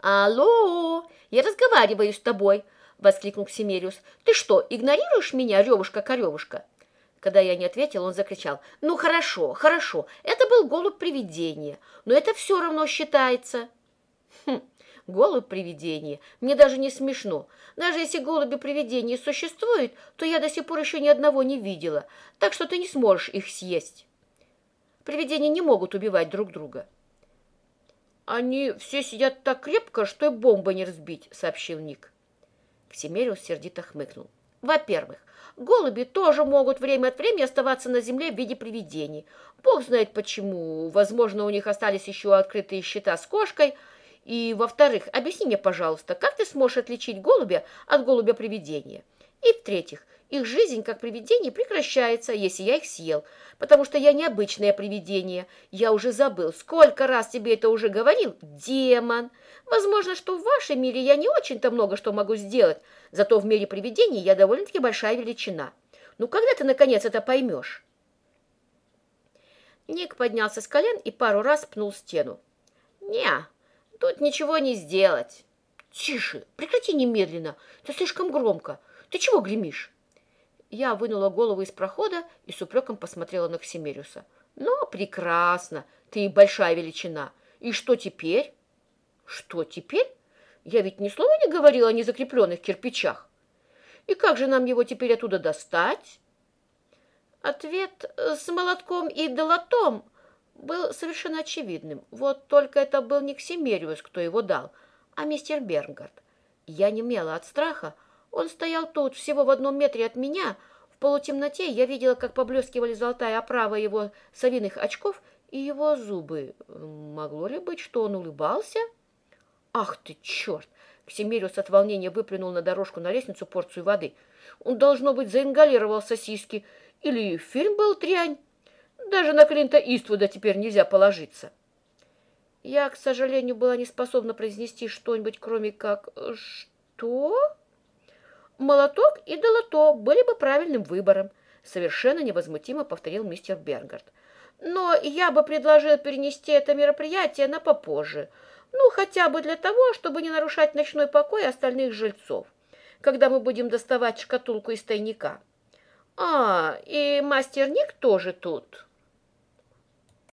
«Алло, я разговариваю с тобой!» — воскликнул Ксимериус. «Ты что, игнорируешь меня, ревушка-коревушка?» Когда я не ответил, он закричал. «Ну, хорошо, хорошо, это был голубь-привидение, но это все равно считается». «Хм, голубь-привидение, мне даже не смешно. Даже если голуби-привидения существуют, то я до сих пор еще ни одного не видела, так что ты не сможешь их съесть. Привидения не могут убивать друг друга». «Они все сидят так крепко, что и бомба не разбить», — сообщил Ник. Ксимериус сердито хмыкнул. «Во-первых, голуби тоже могут время от времени оставаться на земле в виде привидений. Бог знает почему. Возможно, у них остались еще открытые счета с кошкой. И, во-вторых, объясни мне, пожалуйста, как ты сможешь отличить голубя от голубя-привидения? И, в-третьих, их жизнь как привидение прекращается, если я их съел, потому что я необычное привидение. Я уже забыл, сколько раз тебе это уже говорил, демон. Возможно, что в вашем мире я не очень-то много что могу сделать, зато в мире привидений я довольно-таки большая величина. Ну, когда ты, наконец, это поймешь?» Ник поднялся с колен и пару раз пнул стену. «Не, тут ничего не сделать». «Тише, прекрати немедленно, это слишком громко. Ты чего гремишь?» Я вынула голову из прохода и с упреком посмотрела на Ксимериуса. «Ну, прекрасно, ты большая величина. И что теперь?» «Что теперь? Я ведь ни слова не говорила о незакрепленных кирпичах. И как же нам его теперь оттуда достать?» Ответ с молотком и долотом был совершенно очевидным. Вот только это был не Ксимериус, кто его дал, а мистер Бернгард. Я не немела от страха, он стоял тут, всего в одном метре от меня. В полутемноте я видела, как поблескивали золотая оправа его совиных очков и его зубы. Могло ли быть, что он улыбался? Ах ты, черт! Ксимериус от волнения выплюнул на дорожку на лестницу порцию воды. Он, должно быть, заингалировал сосиски. Или фильм был трянь. Даже на Клинта Иствуда теперь нельзя положиться. Я, к сожалению, была не способна произнести что-нибудь, кроме как «Что?» Молоток и долото были бы правильным выбором, совершенно невозмутимо повторил мистер Бергард. Но я бы предложил перенести это мероприятие на попозже, ну, хотя бы для того, чтобы не нарушать ночной покой остальных жильцов, когда мы будем доставать шкатулку из тайника. А, и мастер Ник тоже тут.